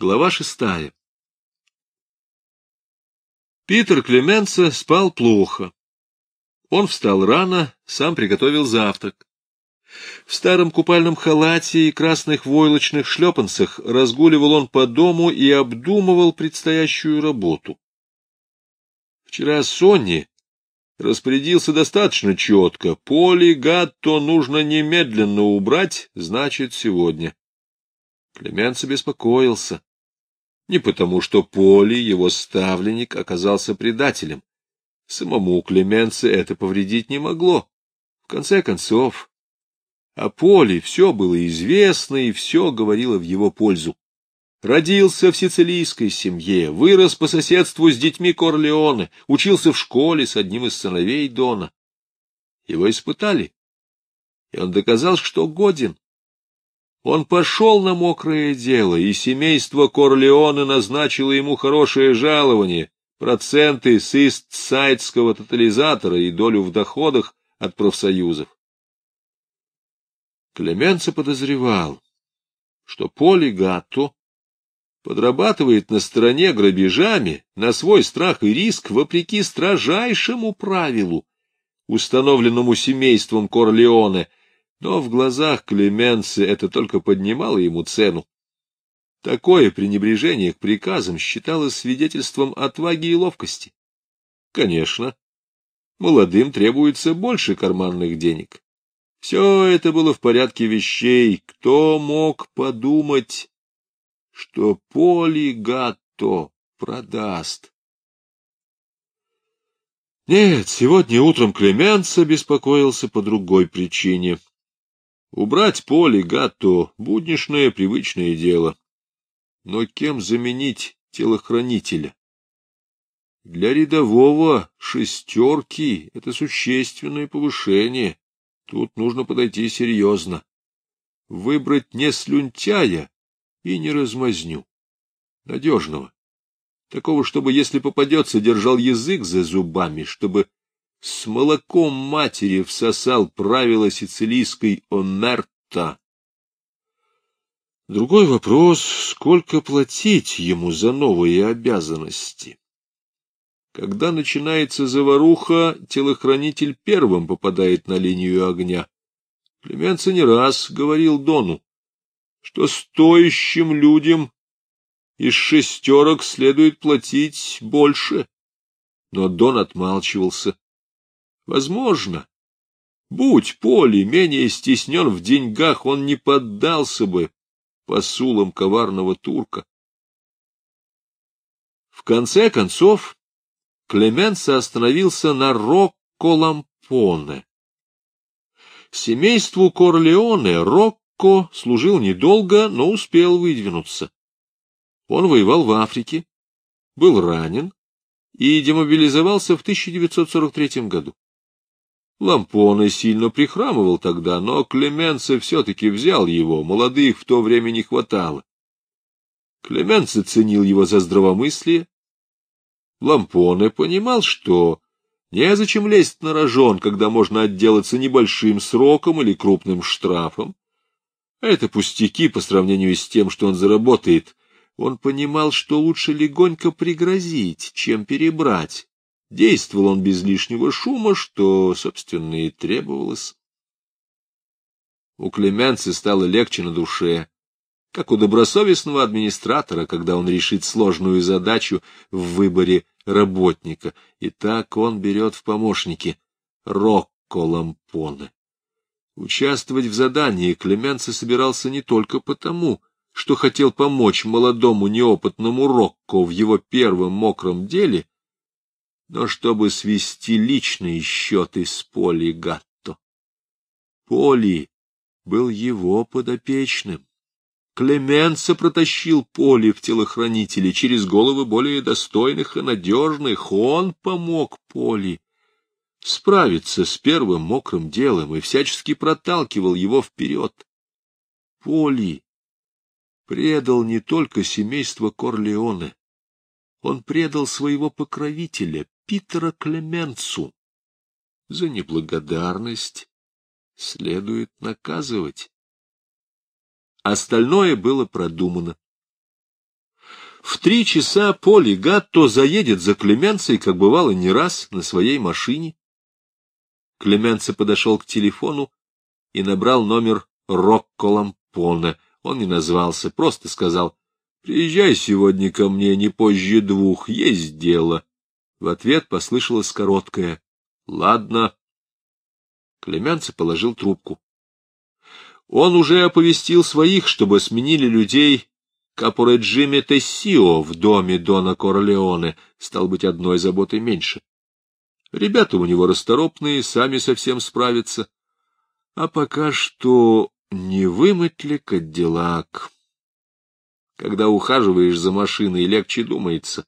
Глава шестая. Питер Клеменца спал плохо. Он встал рано, сам приготовил завтрак. В старом купальном халате и красных войлочных шлепанцах разгуливал он по дому и обдумывал предстоящую работу. Вчера Сонни распорядился достаточно четко. Поли Гатто нужно немедленно убрать, значит, сегодня. Клеменца беспокоился. Не потому, что Поли, его ставленник, оказался предателем. Самому Клеменце это повредить не могло. В конце концов, о Поле все было известно и все говорило в его пользу. Родился в сицилийской семье, вырос по соседству с детьми Корлеоне, учился в школе с одним из сыновей Дона. Его испытали, и он доказал, что годен. Он пошел на мокрое дело, и семейство Корлеоне назначило ему хорошее жалование, проценты с истсайдского тотализатора и долю в доходах от профсоюзов. Клеменцо подозревал, что Поли Гатто подрабатывает на стороне грабежами на свой страх и риск вопреки строжайшему правилу, установленному семейством Корлеоне — но в глазах Клеменции это только поднимало ему цену. Такое пренебрежение к приказам считалось свидетельством отваги и ловкости. Конечно, молодым требуется больше карманных денег. Все это было в порядке вещей. Кто мог подумать, что Полигатто продаст? Нет, сегодня утром Клеменца беспокоился по другой причине. Убрать поле Гатто — буднишное привычное дело. Но кем заменить телохранителя? Для рядового шестерки это существенное повышение. Тут нужно подойти серьезно. Выбрать не слюнтяя и не размазню. Надежного. Такого, чтобы, если попадется, держал язык за зубами, чтобы с молоком матери всосал правила сицилийской омерта. Другой вопрос — сколько платить ему за новые обязанности? Когда начинается заваруха, телохранитель первым попадает на линию огня. Клеменца не раз говорил Дону, что стоящим людям из шестерок следует платить больше. Но Дон отмалчивался. Возможно. Будь Поли менее стеснен в деньгах, он не поддался бы посулам коварного турка. В конце концов, Клеменса остановился на Рокко-Лампоне. Семейству Корлеоне Рокко служил недолго, но успел выдвинуться. Он воевал в Африке, был ранен и демобилизовался в 1943 году. Лампоне сильно прихрамывал тогда, но Клеменце все-таки взял его, молодых в то время не хватало. Клеменце ценил его за здравомыслие. Лампоне понимал, что незачем лезть на рожон, когда можно отделаться небольшим сроком или крупным штрафом. Это пустяки по сравнению с тем, что он заработает. Он понимал, что лучше легонько пригрозить, чем перебрать. Действовал он без лишнего шума, что, собственно, и требовалось. У Клеменции стало легче на душе, как у добросовестного администратора, когда он решит сложную задачу в выборе работника. И так он берет в помощники Рокко Лампоне. Участвовать в задании Клеменце собирался не только потому, что хотел помочь молодому неопытному Рокко в его первом мокром деле, но чтобы свести личные счеты с Поли Гатто. Поли был его подопечным. Клеменца протащил Поли в телохранители через головы более достойных и надежных. Он помог Поли справиться с первым мокрым делом и всячески проталкивал его вперед. Поли предал не только семейство Корлеоне, он предал своего покровителя, Питера Клеменцу. За неблагодарность следует наказывать. Остальное было продумано. В три часа Поли Гатто заедет за Клеменцией, как бывало не раз, на своей машине. Клеменце подошел к телефону и набрал номер Рокко Лампона. Он не назвался, просто сказал, «Приезжай сегодня ко мне не позже двух, есть дело». В ответ послышалось короткое «Ладно». Клеменце положил трубку. Он уже оповестил своих, чтобы сменили людей Капоре Джимми Тессио в доме Дона Корлеоне, стал быть, одной заботой меньше. Ребята у него расторопные, сами совсем справятся. А пока что не вымыть ли Кадиллак? Когда ухаживаешь за машиной, легче думается.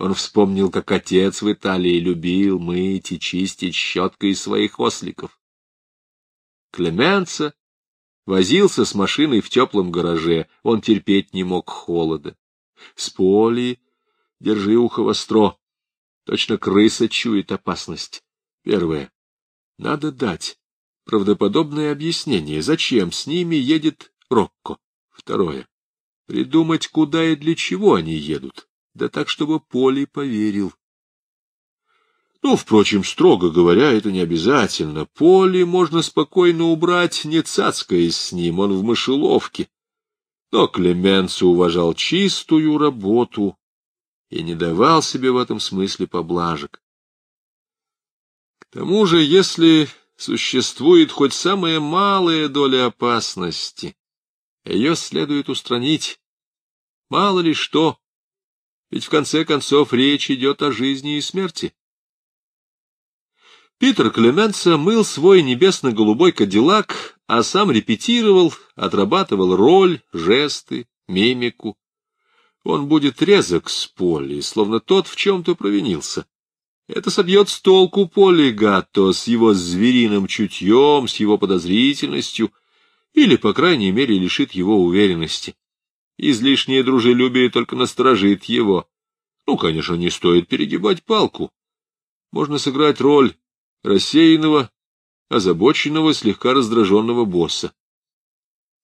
Он вспомнил, как отец в Италии любил мыть и чистить щеткой своих осликов. Клеменца возился с машиной в теплом гараже, он терпеть не мог холода. С поли держи ухо востро, точно крыса чует опасность. Первое. Надо дать правдоподобное объяснение, зачем с ними едет Рокко. Второе. Придумать, куда и для чего они едут, да так, чтобы Поли поверил. Ну, впрочем, строго говоря, это не обязательно. Поле можно спокойно убрать, не цацкаясь с ним, он в мышеловке. Но Клеменцо уважал чистую работу и не давал себе в этом смысле поблажек. К тому же, если существует хоть самая малая доля опасности, ее следует устранить. Мало ли что, ведь в конце концов речь идет о жизни и смерти. Питер Клеменца мыл свой небесно-голубой кадиллак, а сам репетировал, отрабатывал роль, жесты, мимику. Он будет резок с Поли, словно тот в чем-то провинился. Это собьет с толку Гатто с его звериным чутьем, с его подозрительностью, или, по крайней мере, лишит его уверенности. Излишнее дружелюбие только насторожит его. Ну, конечно, не стоит перегибать палку. Можно сыграть роль рассеянного, озабоченного, слегка раздраженного босса.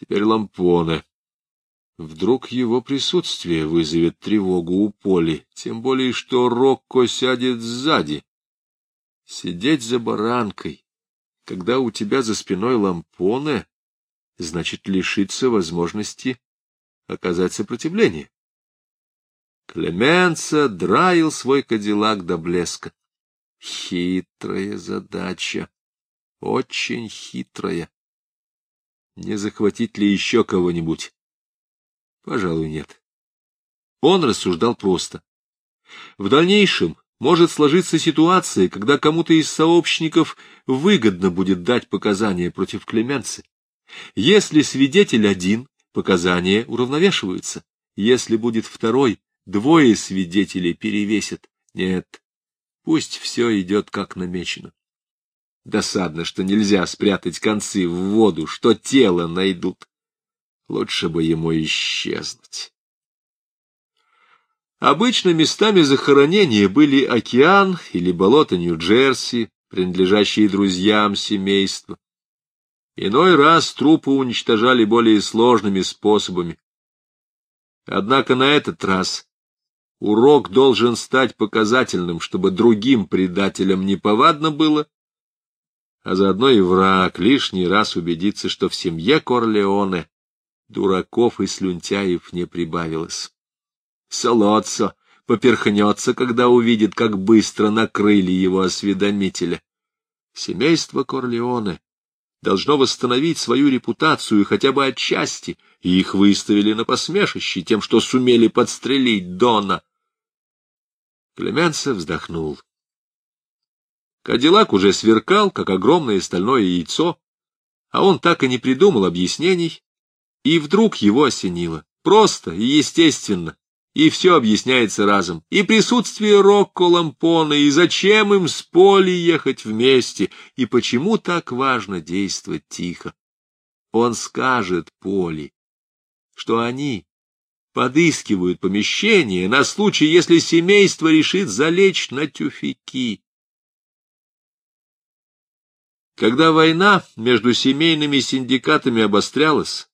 Теперь лампоны. Вдруг его присутствие вызовет тревогу у Поли, тем более, что Рокко сядет сзади. Сидеть за баранкой, когда у тебя за спиной лампоны, значит лишиться возможности оказать сопротивление. Клеменца драил свой кадиллак до блеска. Хитрая задача, очень хитрая. Не захватить ли еще кого-нибудь? Пожалуй, нет. Он рассуждал просто. В дальнейшем может сложиться ситуация, когда кому-то из сообщников выгодно будет дать показания против Клеменции. Если свидетель один, показания уравновешиваются. Если будет второй, двое свидетелей перевесят. Нет, Пусть все идет как намечено. Досадно, что нельзя спрятать концы в воду, что тело найдут. Лучше бы ему исчезнуть. Обычно местами захоронения были океан или болото Нью-Джерси, принадлежащие друзьям семейства. Иной раз трупы уничтожали более сложными способами. Однако на этот раз Урок должен стать показательным, чтобы другим предателям неповадно было, а заодно и враг лишний раз убедиться, что в семье Корлеоне дураков и слюнтяев не прибавилось. Солоццо поперхнется, когда увидит, как быстро накрыли его осведомителя. Семейство Корлеоне должно восстановить свою репутацию хотя бы отчасти, и их выставили на посмешище тем, что сумели подстрелить Дона. Клеменцев вздохнул. Кадиллак уже сверкал, как огромное стальное яйцо, а он так и не придумал объяснений, и вдруг его осенило. Просто и естественно, и все объясняется разом. И присутствие Рокко Лампона, и зачем им с Поли ехать вместе, и почему так важно действовать тихо. Он скажет Поли, что они подыскивают помещение на случай, если семейство решит залечь на тюфяки. Когда война между семейными синдикатами обострялась,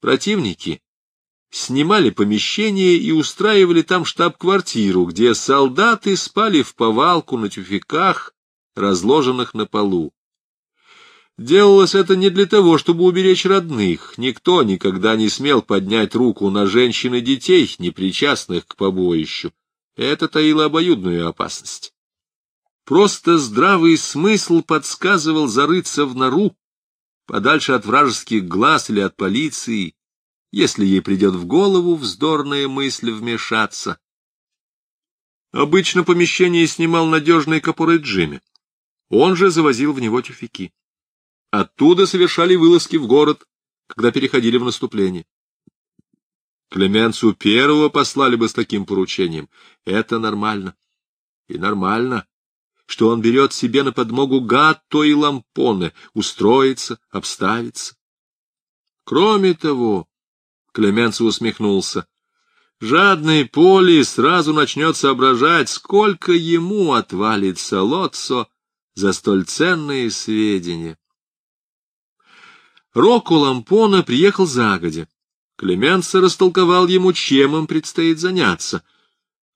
противники снимали помещение и устраивали там штаб-квартиру, где солдаты спали в повалку на тюфяках, разложенных на полу. Делалось это не для того, чтобы уберечь родных. Никто никогда не смел поднять руку на женщин и детей, не причастных к побоищу. Это таило обоюдную опасность. Просто здравый смысл подсказывал зарыться в нору, подальше от вражеских глаз или от полиции, если ей придет в голову вздорная мысль вмешаться. Обычно помещение снимал надежный капоры Джимми. Он же завозил в него тюфяки. Оттуда совершали вылазки в город, когда переходили в наступление. Клеменцу первого послали бы с таким поручением. Это нормально. И нормально, что он берет себе на подмогу Гатто и Лампоне, устроится, обставится. Кроме того, Клеменцо усмехнулся, жадный Поли сразу начнет соображать, сколько ему отвалится Лоццо за столь ценные сведения. Рокко Лампона приехал загодя. Клеменца растолковал ему, чем им предстоит заняться.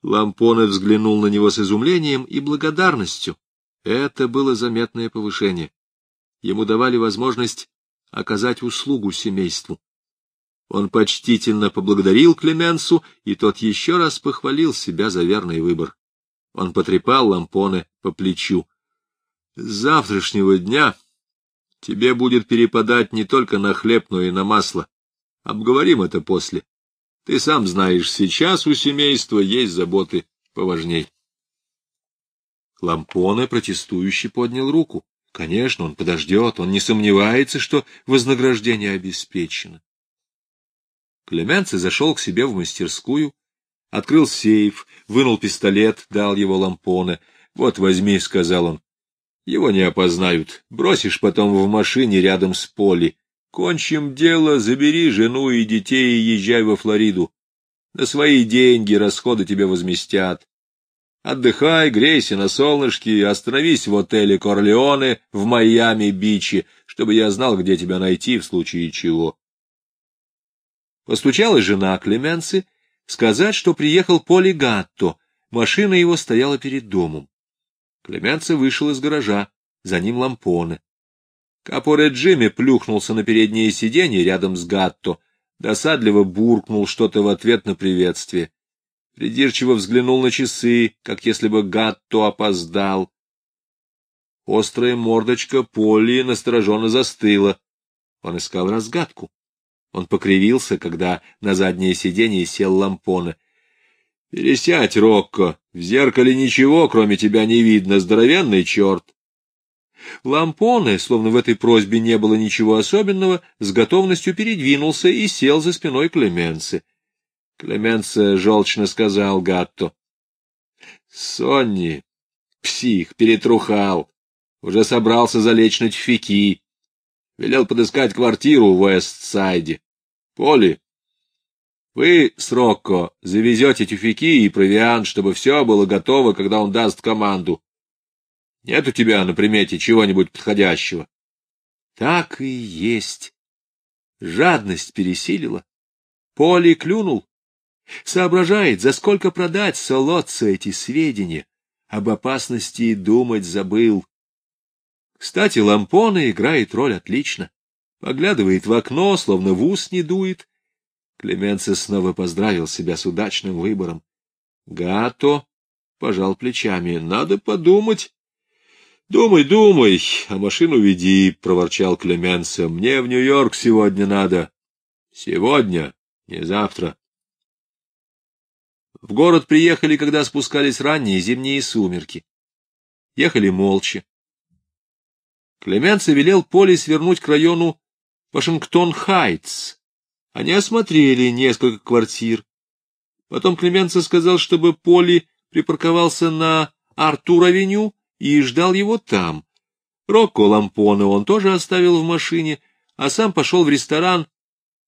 Лампоне взглянул на него с изумлением и благодарностью. Это было заметное повышение. Ему давали возможность оказать услугу семейству. Он почтительно поблагодарил Клеменсу, и тот еще раз похвалил себя за верный выбор. Он потрепал Лампоне по плечу. — С завтрашнего дня Тебе будет перепадать не только на хлеб, но и на масло. Обговорим это после. Ты сам знаешь, сейчас у семейства есть заботы поважней. Лампоне протестующий поднял руку. Конечно, он подождет, он не сомневается, что вознаграждение обеспечено. Клеменци зашел к себе в мастерскую, открыл сейф, вынул пистолет, дал его Лампоне. — Вот возьми, — сказал он, его не опознают. Бросишь потом в машине рядом с Поли. Кончим дело, забери жену и детей и езжай во Флориду. На свои деньги расходы тебе возместят. Отдыхай, грейся на солнышке, остановись в отеле Корлеоне в Майами-Биче, чтобы я знал, где тебя найти в случае чего. Постучала жена Клеменцы сказать, что приехал Поли Гатто. Машина его стояла перед домом. Клеменце вышел из гаража, за ним лампоны. Капоре Джимми плюхнулся на переднее сиденье рядом с Гатто, досадливо буркнул что-то в ответ на приветствие. Придирчиво взглянул на часы, как если бы Гатто опоздал. Острая мордочка Полли настороженно застыла. Он искал разгадку. Он покривился, когда на заднее сиденье сел лампоны. — Пересядь, Рокко, в зеркале ничего, кроме тебя, не видно, здоровенный черт. Лампоне, словно в этой просьбе не было ничего особенного, с готовностью передвинулся и сел за спиной Клеменцы. Клеменце желчно сказал Гатто. — Сонни, псих, перетрухал, уже собрался залечь на тюфяки. Велел подыскать квартиру в Уэст-Сайде. Поли, вы с Рокко завезете тюфяки и провиант, чтобы все было готово, когда он даст команду. Нет у тебя на примете чего-нибудь подходящего? Так и есть. Жадность пересилила. Поли клюнул. Соображает, за сколько продать солодца эти сведения. Об опасности думать забыл. Кстати, Лампона играет роль отлично. Поглядывает в окно, словно в ус не дует, Клеменце снова поздравил себя с удачным выбором. Гато пожал плечами. Надо подумать. Думай, думай, а машину веди, проворчал Клеменце. Мне в Нью-Йорк сегодня надо. Сегодня, не завтра. В город приехали, когда спускались ранние зимние сумерки. Ехали молча. Клеменце велел Поле свернуть к району Вашингтон-Хайтс, они осмотрели несколько квартир. Потом Клеменцо сказал, чтобы Поли припарковался на Артур-авеню и ждал его там. Рокко Лампоне он тоже оставил в машине, а сам пошел в ресторан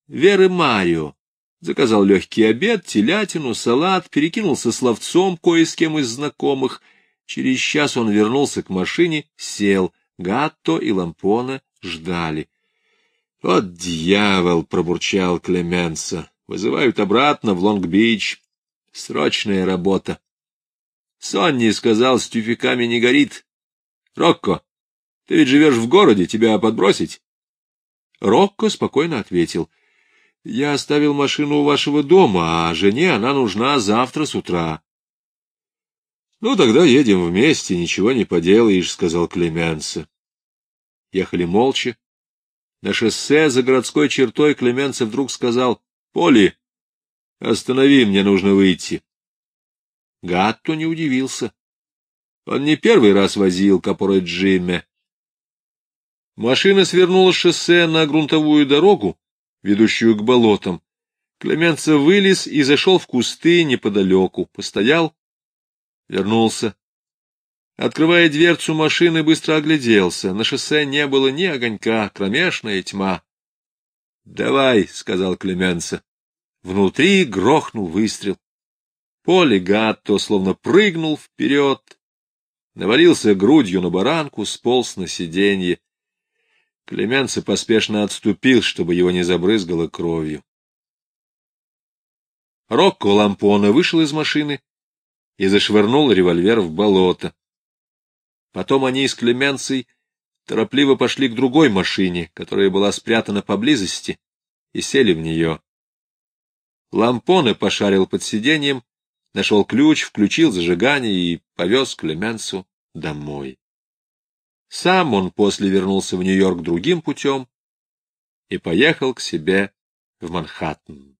Веры Марио. Заказал легкий обед, телятину, салат, перекинулся словцом кое с кем из знакомых. Через час он вернулся к машине, сел. Гатто и Лампоне ждали. — Вот дьявол! — пробурчал Клеменса. — Вызывают обратно в Лонг-Бич. Срочная работа. Сонни сказал, с тюфяками не горит. Рокко, ты ведь живешь в городе, тебя подбросить? Рокко спокойно ответил. Я оставил машину у вашего дома, а жене она нужна завтра с утра. Ну, тогда едем вместе, ничего не поделаешь, сказал Клеменса. Ехали молча. На шоссе за городской чертой Клеменса вдруг сказал, — Поли, останови, мне нужно выйти. Гатто не удивился. Он не первый раз возил капоре Джимме. Машина свернула шоссе на грунтовую дорогу, ведущую к болотам. Клеменца вылез и зашел в кусты неподалеку, постоял, вернулся. Открывая дверцу машины, быстро огляделся. На шоссе не было ни огонька, кромешная тьма. — Давай, — сказал Клеменца. Внутри грохнул выстрел. Поле Гатто словно прыгнул вперед, навалился грудью на баранку, сполз на сиденье. Клеменце поспешно отступил, чтобы его не забрызгало кровью. Рокко Лампона вышел из машины и зашвырнул револьвер в болото. Потом они с Клеменцией торопливо пошли к другой машине, которая была спрятана поблизости, и сели в нее. Лампоне пошарил под сиденьем, нашел ключ, включил зажигание и повез Клеменцу домой. Сам он после вернулся в Нью-Йорк другим путем и поехал к себе в Манхэттен.